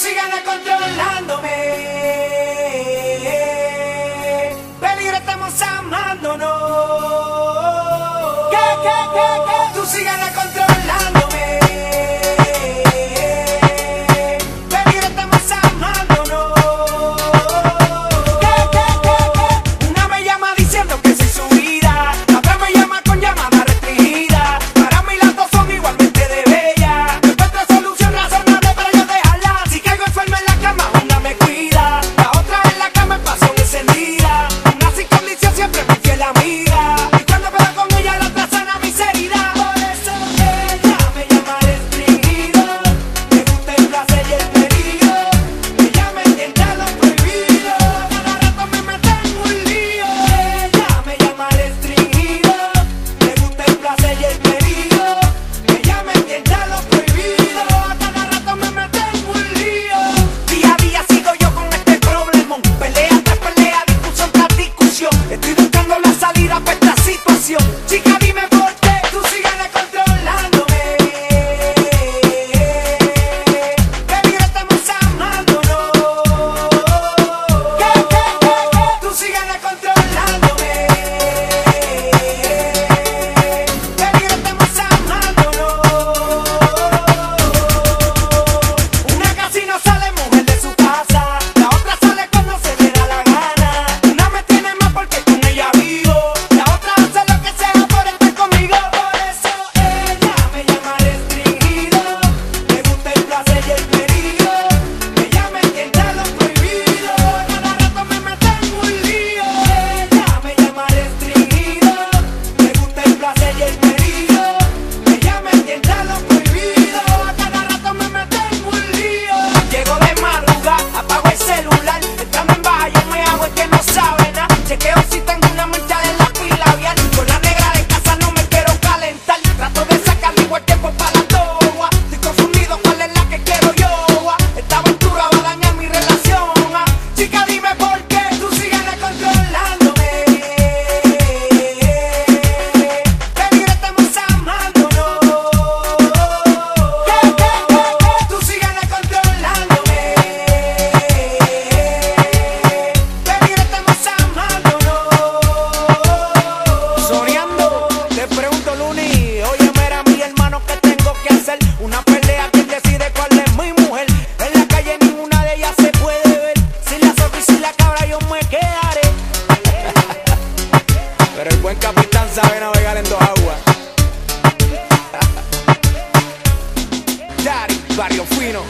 gana controlándome. Peligro estamos amándonos. una pelea que decide cuál es mi mujer. En la calle ninguna de ellas se puede ver. Si la sonrisa y la cabra yo me quedaré. Pero el buen capitán sabe navegar en dos aguas. Daddy, barrio fino.